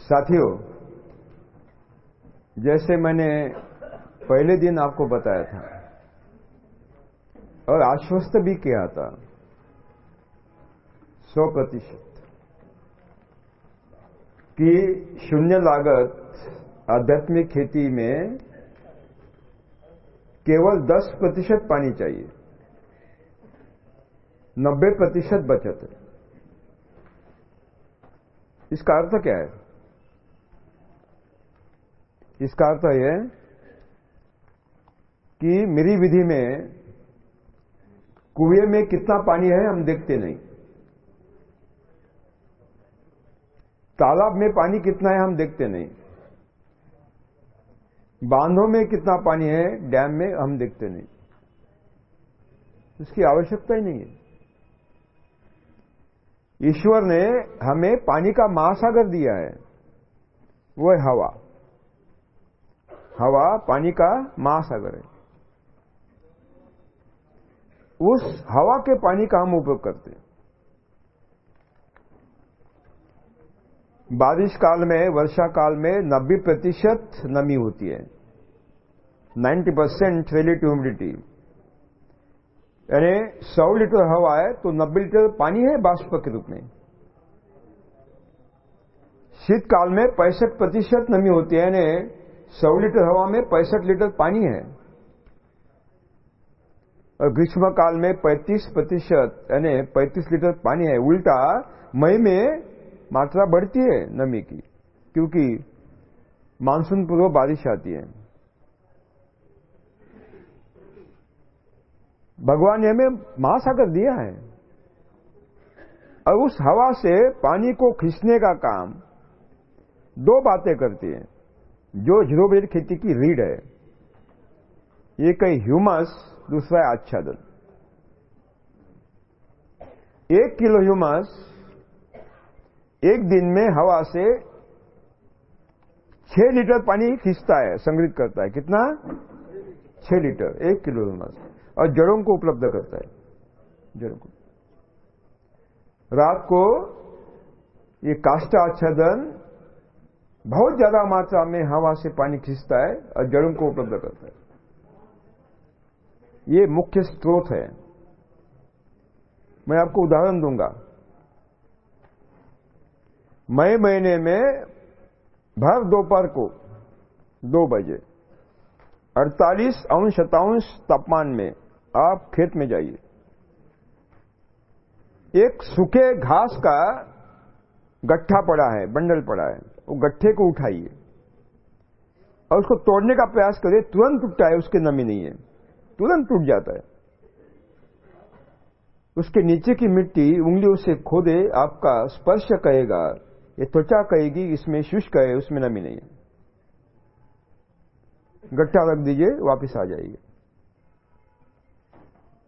साथियों, जैसे मैंने पहले दिन आपको बताया था और आश्वस्त भी किया था, सौ प्रतिशत, कि शून्य लागत आध्यात्मिक खेती में केवल 10 प्रतिशत पानी चाहिए 90 प्रतिशत बचत है। इसका अर्थ क्या है? इसका अर्थ यह कि मेरी विधि में कुएँ में कितना पानी है हम देखते नहीं। तालाब में पानी कितना है हम देखते नहीं। बांधों में कितना पानी है, डैम में हम देखते नहीं। इसकी आवश्यकता ही नहीं है। ईश्वर ने हमें पानी का महासागर दिया है वह हवा। हवा, पानी का महासागर है। उस हवा के पानी का हम उपयोग करते हैं। बारिश काल में, वर्षा काल में 90 प्रतिशत नमी होती है। 90 परसेंट रिलेटिव ह्यूमिडिटी यानी 100 लीटर हवा है तो 90 लीटर पानी है बाष्प के रूप में। शीतकाल में पैंसठ प्रतिशत नमी होती है, यानी 100 लीटर हवा में पैंसठ लीटर पानी है। और ग्रीष्म काल में 35 प्रतिशत, यानी 35 लीटर पानी है। उल्टा, मई में मात्रा बढ़ती है नमी की, क्योंकि मानसून पूर्व बारिश आती है। भगवान ने हमें महासागर दिया है। और उस हवा से पानी को खींचने का काम दो बातें करती है। जो ज़ीरो बेड खेती की रीढ़ है एक है ह्यूमस दूसरा है आच्छादन। एक किलो ह्यूमस एक दिन में हवा से छह लीटर पानी खींचता है, संग्रहित करता है। कितना? छह लीटर, एक किलो ह्यूमस और जड़ों को उपलब्ध करता है। जड़ों को। रात को ये काष्टा आच्छादन बहुत ज़्यादा मात्रा में हवा से पानी खींचता है और जड़ों को उपलब्ध करता है। ये मुख्य स्रोत है। मैं आपको उदाहरण दूँगा। मई महीने में भर दोपहर को दो बजे 48 अंश शतांश तापमान में आप खेत में जाइए। एक सूखे घास का गट्ठा पड़ा है, बंडल पड़ा है। वो गट्ठे को उठाइए और उसको तोड़ने का प्रयास करिए, तुरंत टूटता है, उसकी नमी नहीं है। तुरंत टूट जाता है। उसके नीचे की मिट्टी उंगलियों से खोदे, आपका स्पर्श कहेगा ये त्वचा कहेगी इसमें शुष्क है, उसमें नमी नहीं है। गट्ठा रख दीजिए, वापस आ जाइए।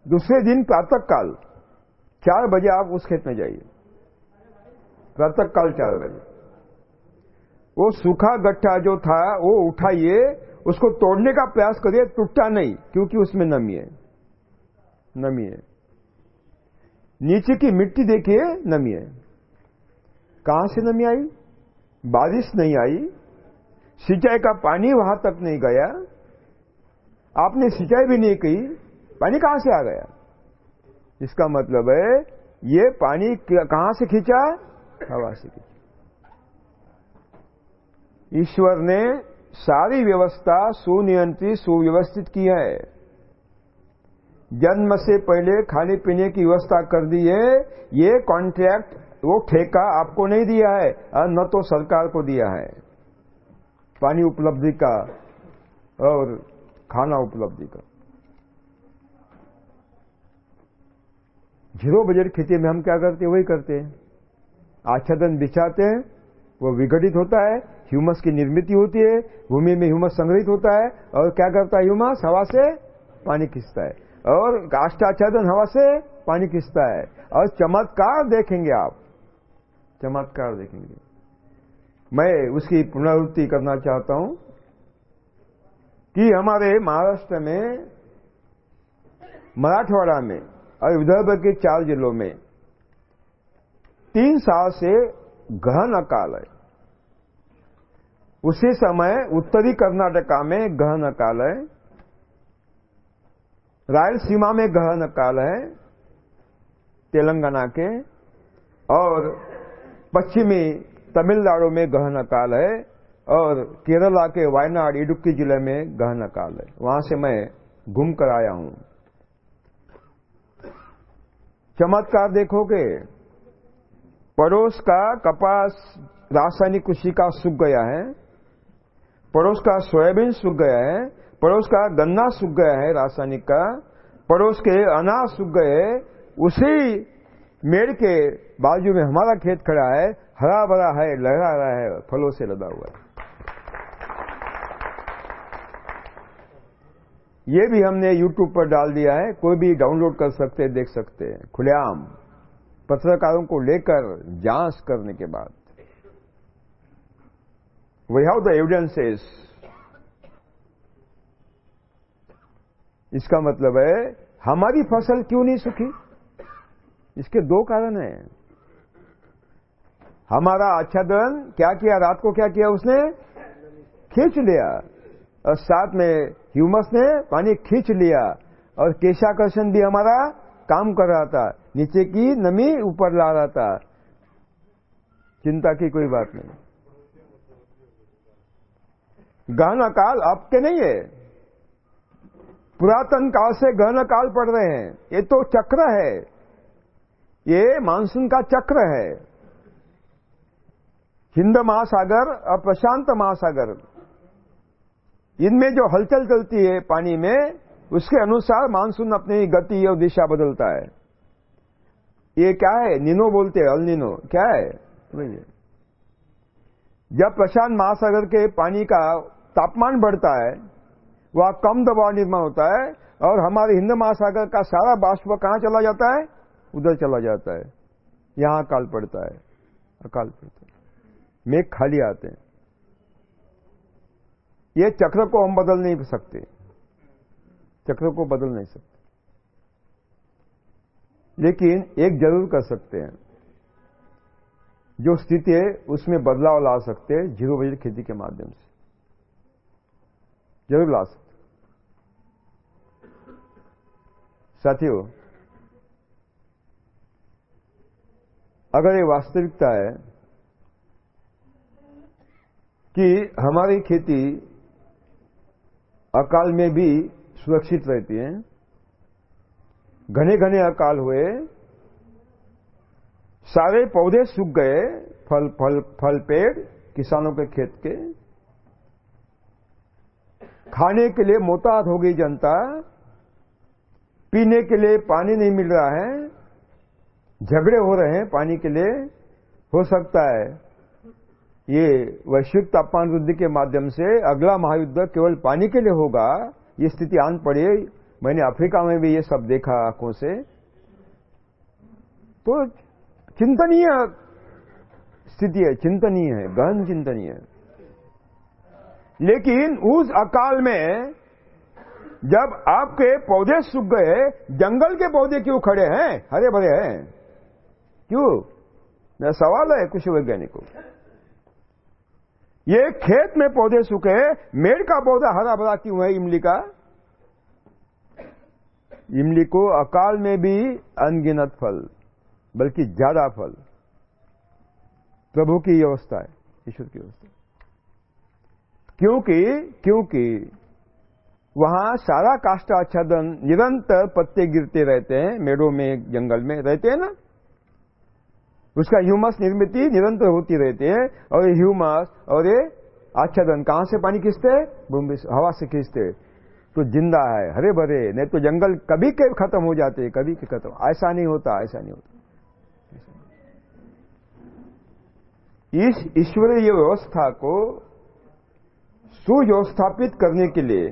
दूसरे दिन प्रातः काल चार बजे आप उस खेत में जाइए। प्रातः काल चार बजे। वो सूखा गट्ठा जो था, वो उठाइए, उसको तोड़ने का प्रयास करिए, टूटता नहीं, क्योंकि उसमें नमी है। नमी है। नीचे की मिट्टी देखिए, नमी है। कहाँ से नमी आई? बारिश नहीं आई। सिंचाई का पानी वहाँ तक नहीं गया। आपने सिंचाई भी नहीं की, पानी कहाँ से आ गया? इसका मतलब है, ये पानी कहाँ से खींचा? हवा से खींचा। ईश्वर ने सारी व्यवस्था सुनियंत्रित, सुव्यवस्थित की है। जन्म से पहले खाने पीने की व्यवस्था कर दी है। ये कॉन्ट्रैक्ट वो ठेका आपको नहीं दिया है न तो सरकार को दिया है। पानी उपलब्धि का और खाना उपलब्धि का। ज़ीरो बजट खेती में हम क्या करते हैं? वही करते हैं। आच्छादन बिछाते हैं। वो विघटित होता है, ह्यूमस की निर्मित होती है, भूमि में ह्यूमस संग्रहित होता है, और क्या करता है ह्यूमस? हवा से पानी खींचता है। और काष्टाच्छादन हवा से पानी खींचता है। और चमत्कार देखेंगे आप। चमत्कार देखेंगे। मैं उसकी पुनरावृत्ति करना चाहता हूँ कि हमारे महाराष्ट्र में, मराठवाड़ा में और विदर्भ के चार जिलों में तीन साल से गहन अकाल है। उसी समय उत्तरी कर्नाटका में गहन अकाल है। रायलसीमा में गहन अकाल है, तेलंगाना के। और पश्चिमी तमिलनाडु में गहन अकाल है और केरला के वायनाड, इडुक्की ज़िले में गहन अकाल है। वहाँ से मैं घूम कर आया हूँ। चमत्कार देखोगे पड़ोस का कपास रासायनिक कृषि का सूख गया है, पड़ोस का सोयाबीन सूख गया है, पड़ोस का गन्ना सूख गया है रासायनिक का, पड़ोस के अनाज सूख गए उसी मेड़ के बाजू में हमारा खेत खड़ा है हरा भरा है लहरा रहा है, फलों से लदा हुआ है। ये भी हमने YouTube पर डाल दिया है, कोई भी डाउनलोड कर सकते देख सकते हैं। खुलेआम। पत्रकारों को लेकर जाँच करने के बाद वी हैव द एविडेंसेस इसका मतलब है, हमारी फ़सल क्यों नहीं सूखी? इसके दो कारण हैं। हमारा आच्छादन क्या किया? रात को क्या किया उसने? खींच लिया। और साथ में ह्यूमस ने पानी खींच लिया। और केशाकर्षण भी हमारा काम कर रहा था। नीचे की नमी ऊपर ला रहा था चिंता की कोई बात नहीं। गहन काल अब के नहीं है। पुरातन काल से गहन काल पड़ रहे हैं। ये तो चक्र है। ये मानसून का चक्र है। हिंद महासागर और प्रशांत महासागर। इनमें जो हलचल चलती है पानी में, उसके अनुसार मानसून अपनी गति और दिशा बदलता है। ये क्या है? निनो बोलते हैं, अल निनो। क्या है? समझिए। जब प्रशांत महासागर के पानी का तापमान बढ़ता है, वह कम दबाव निर्माण होता है और हमारे हिंद महासागर का सारा बाष्प कहाँ चला जाता है? उधर चला जाता है। यहाँ अकाल पड़ता है। अकाल पड़ता है। मेघ खाली आते हैं। ये चक्र को हम बदल नहीं सकते। चक्र को बदल नहीं सकते। लेकिन एक ज़रूर कर सकते हैं। जो स्थिति है, उसमें बदलाव ला सकते हैं ज़ीरो बजट खेती के माध्यम से। ज़रूर ला सकते साथियों, अगर ये वास्तविकता है कि हमारी खेती अकाल में भी सुरक्षित रहती है घने घने अकाल हुए, सारे पौधे सूख गए, फल फल फल पेड़, किसानों के खेत के। खाने के लिए मोहतात हो गई जनता, पीने के लिए पानी नहीं मिल रहा है, झगड़े हो रहे हैं पानी के लिए, हो सकता है ये वैश्विक तापमान वृद्धि के माध्यम से अगला महायुद्ध केवल पानी के लिए होगा, ये स्थिति आन पड़ी मैंने अफ्रीका में भी ये सब देखा आँखों से। तो चिंतनीय स्थिति है, चिंतनीय है, गहन चिंतनीय है। लेकिन उस अकाल में जब आपके पौधे सूख गए, जंगल के पौधे क्यों खड़े हैं? हरे भरे हैं। क्यों? मेरा सवाल है कुछ वैज्ञानिकों ये खेत में पौधे सूखे, मेड़ का पौधा हरा भरा क्यों है, इमली का? इमली को अकाल में भी अनगिनत फल, बल्कि ज़्यादा फल। प्रभु की व्यवस्था है, ईश्वर की व्यवस्था क्योंकि क्योंकि वहाँ सारा काष्ट आच्छादन निरंतर पत्ते गिरते रहते हैं मेड़ों में, जंगल में रहते हैं ना? उसका ह्यूमस निर्मित निरंतर होती रहती है, और ये ह्यूमस, और ये आच्छादन कहाँ से पानी खींचते भूमि हवा से खींचते तो ज़िंदा है हरे भरे नहीं तो जंगल कभी के खत्म हो जाते, कभी के खत्म। ऐसा नहीं होता, ऐसा नहीं होता। इस ईश्वरीय व्यवस्था को सुव्यवस्थापित करने के लिए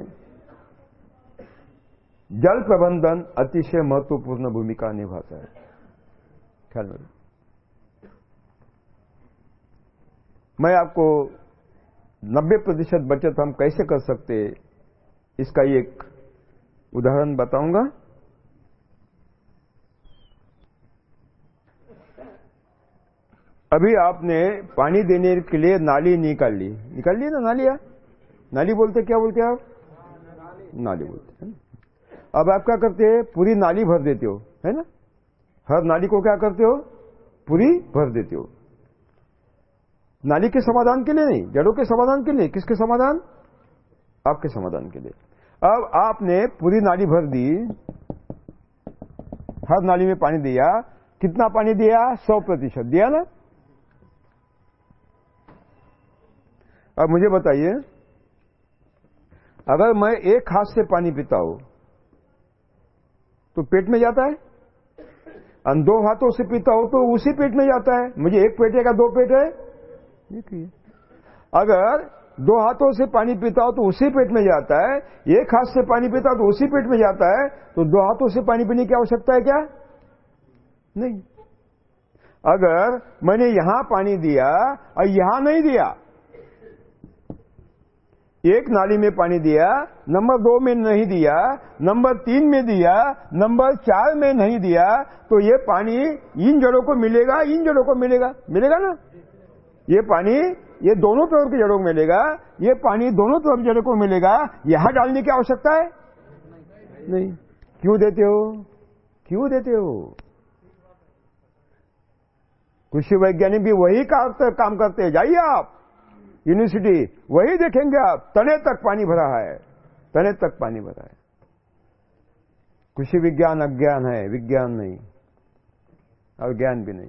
जल प्रबंधन अतिशय महत्वपूर्ण भूमिका निभाता है। ख्याल मैं आपको 90 प्रतिशत बचत हम कैसे कर सकते इसका एक उदाहरण बताऊँगा। अभी आपने पानी देने के लिए नाली निकाल ली। निकाल ली ना नाली नाली बोलते, क्या बोलते आप? नाली बोलते, है ना? अब आप क्या करते हैं? पूरी नाली भर देते हो, है ना? हर नाली को क्या करते हो? पूरी भर देते हो। नाली के समाधान के लिए नहीं, जड़ों के समाधान के लिए, किसके समाधान? आपके समाधान के लिए। अब आपने पूरी नाली भर दी, हर नाली में पानी दिया। कितना पानी दिया? सौ प्रतिशत। दिया ना? अब मुझे बताइए, अगर मैं एक हाथ से पानी पीता हूँ तो पेट में जाता है? और दो हाथों से पीता हूँ तो उसी पेट में जाता है। मुझे एक पेट है क्या दो पेट है? देखिए। अगर दो हाथों से पानी पीता हो तो उसी पेट में जाता है, एक हाथ से पानी पीता हो तो उसी पेट में जाता है तो दो हाथों से पानी पीने की आवश्यकता है क्या? नहीं। अगर मैंने यहाँ पानी दिया और यहाँ नहीं दिया, एक नाली में पानी दिया, नंबर दो में नहीं दिया, नंबर तीन में दिया, नंबर चार में नहीं दिया तो ये पानी इन जड़ों को मिलेगा, इन जड़ों को मिलेगा। मिलेगा ना? ये पानी ये दोनों तरफ़ की जड़ों को मिलेगा, ये पानी दोनों तरफ़ जड़ों को मिलेगा, यहाँ डालने की आवश्यकता है? नहीं। क्यों देते हो? क्यों देते हो? कृषि वैज्ञानिक भी वही काम करते हैं। जाइए आप। यूनिवर्सिटी वही देखेंगे आप। तने तक पानी भरा है। तने तक पानी भरा है। कृषि विज्ञान अज्ञान है। विज्ञान नहीं। और ज्ञान भी नहीं।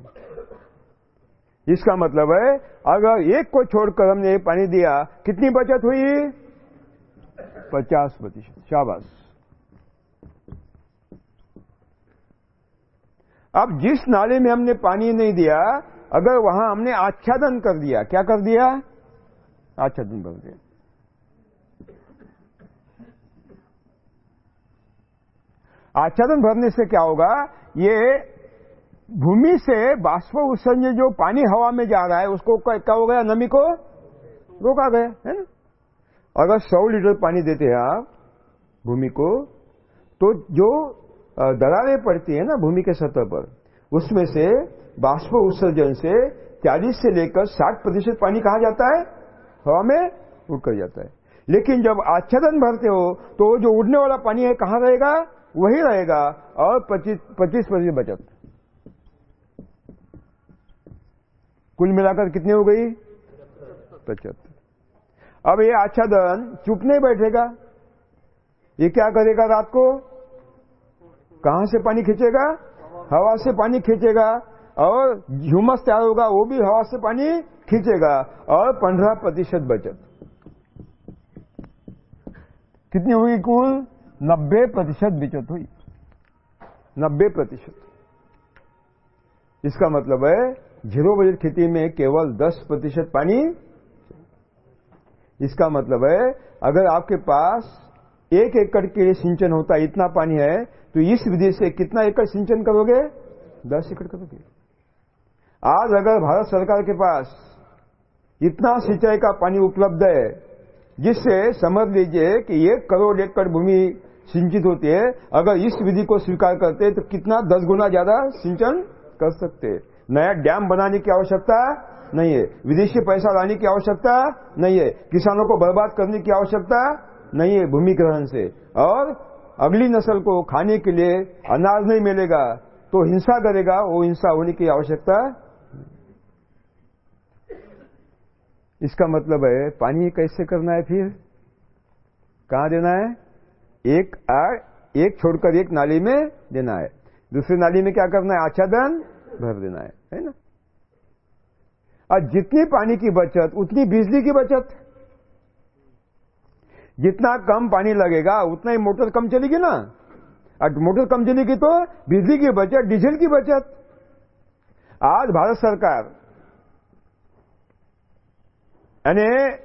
इसका मतलब है, अगर एक को छोड़कर हमने पानी दिया, कितनी बचत हुई? पचास प्रतिशत। शाबाश। अब जिस नाले में हमने पानी नहीं दिया, अगर वहाँ हमने आच्छादन कर दिया, क्या कर दिया? आच्छादन कर दिया। आच्छादन भरने से क्या होगा? ये भूमि से बाष्प उत्सर्जन जो पानी हवा में जा रहा है, उसको क्या हो गया? नमी को रोका गया, है ना? अगर 100 लीटर पानी देते हैं आप भूमि को तो जो दरारें पड़ती है ना भूमि के सतह पर, उसमें से बाष्प उत्सर्जन से 40 से लेकर 60 प्रतिशत पानी कहा जाता है? हवा में उड़कर जाता है। लेकिन जब आच्छादन भरते हो तो जो उड़ने वाला पानी है, कहाँ रहेगा? वही रहेगा, और 25 पच्चीस प्रतिशत बचत। कुल मिलाकर कितनी हो गई? पचहत्तर। अब ये आच्छादन चुप नहीं बैठेगा। ये क्या करेगा रात को? कहाँ से पानी खींचेगा? हवा से पानी खींचेगा। और ह्यूमस तैयार होगा, वो भी हवा से पानी खींचेगा। और पंद्रह प्रतिशत बचत। कितनी हुई कुल? नब्बे प्रतिशत बचत हुई। नब्बे प्रतिशत। इसका मतलब है ज़ीरो बजट खेती में केवल दस प्रतिशत पानी इसका मतलब है, अगर आपके पास एक एकड़ के लिए सिंचन होता है, इतना पानी है तो इस विधि से कितना एकड़ सिंचन करोगे? दस एकड़ करोगे। आज अगर भारत सरकार के पास इतना सिंचाई का पानी उपलब्ध है, जिससे समझ लीजिए कि एक करोड़ एकड़ भूमि सिंचित होती है, अगर इस विधि को स्वीकार करते तो कितना दस गुना ज़्यादा सिंचन कर सकते। नया डैम बनाने की आवश्यकता नहीं है। विदेशी पैसा लाने की आवश्यकता नहीं है। किसानों को बर्बाद करने की आवश्यकता नहीं है भूमि ग्रहण से। और अगली नस्ल को खाने के लिए अनाज नहीं मिलेगा तो हिंसा करेगा, वो हिंसा होने की आवश्यकता इसका मतलब है, पानी कैसे करना है फिर? कहाँ देना है? एक आड़ एक छोड़कर एक नाली में देना है। दूसरी नाली में क्या करना है? आच्छादन भर देना है है ना? और जितनी पानी की बचत, उतनी बिजली की बचत। जितना कम पानी लगेगा, उतना ही मोटर कम चलेगी ना। और मोटर कम चलेगी तो बिजली की बचत, डीजल की बचत। आज भारत सरकार यानी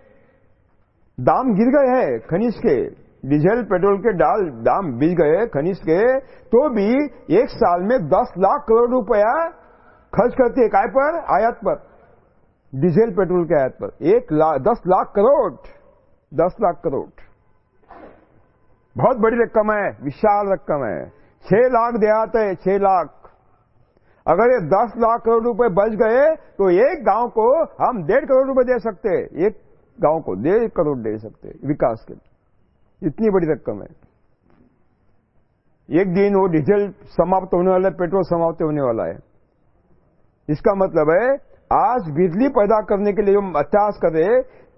दाम गिर गए हैं खनिज के। डीजल, पेट्रोल के डाल, दाम बिज गए, खनिज के तो भी एक साल में दस लाख करोड़ रुपया खर्च करती है काय पर, आयात पर। डीजल, पेट्रोल के आयात पर। एक लाख दस लाख करोड़, दस लाख करोड़। बहुत बड़ी रकम है, विशाल रकम है। छह लाख देहात है, छह लाख। अगर ये दस लाख करोड़ रुपए बच गए तो एक गाँव को हम डेढ़ करोड़ रुपए दे सकते हैं। एक गाँव को डेढ़ करोड़ दे सकते विकास के लिए। इतनी बड़ी रकम है। एक दिन वो डीजल समाप्त होने वाला है पेट्रोल समाप्त होने वाला है। इसका मतलब है, आज बिजली पैदा करने के लिए हम अत्यास करे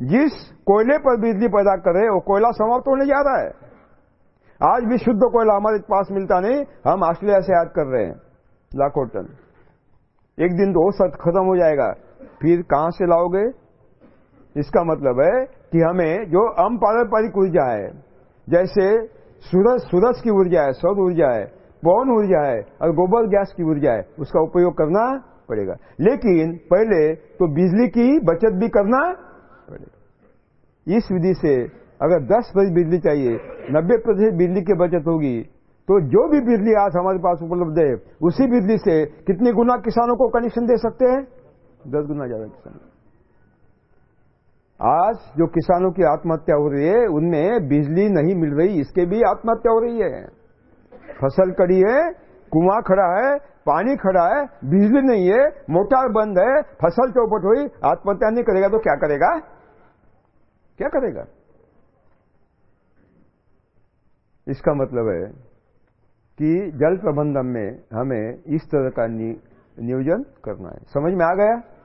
जिस कोयले पर बिजली पैदा करे वो कोयला समाप्त होने जा रहा है। आज भी शुद्ध कोयला हमारे पास मिलता नहीं, हम ऑस्ट्रेलिया से याद कर रहे हैं, लाखों टन। एक दिन तो सत खत्म हो जाएगा, फिर कहाँ से लाओगे? इसका मतलब है कि हमें जो अम पारंपरिक ऊर्जा है जैसे सूरज सूरज की ऊर्जा है, सौर ऊर्जा है, पवन ऊर्जा है, और गोबर गैस की ऊर्जा है, उसका उपयोग करना पड़ेगा। लेकिन पहले तो बिजली की बचत भी करना पड़ेगा। इस विधि से अगर 10 प्रतिशत बिजली चाहिए 90 प्रतिशत बिजली की बचत होगी तो जो भी बिजली आज हमारे पास उपलब्ध है, उसी बिजली से कितने गुना किसानों को कनेक्शन दे सकते हैं? दस गुना ज़्यादा किसान आज जो किसानों की आत्महत्या हो रही है, उनमें बिजली नहीं मिल रही, इसके भी आत्महत्या हो रही है। फ़सल कड़ी है, कुआँ खड़ा है, पानी खड़ा है, बिजली नहीं है, मोटर बंद है, फ़सल चौपट हुई, आत्महत्या नहीं करेगा तो क्या करेगा? क्या करेगा? इसका मतलब है कि जल प्रबंधन में हमें इस तरह का नियोजन करना है। समझ में आ गया?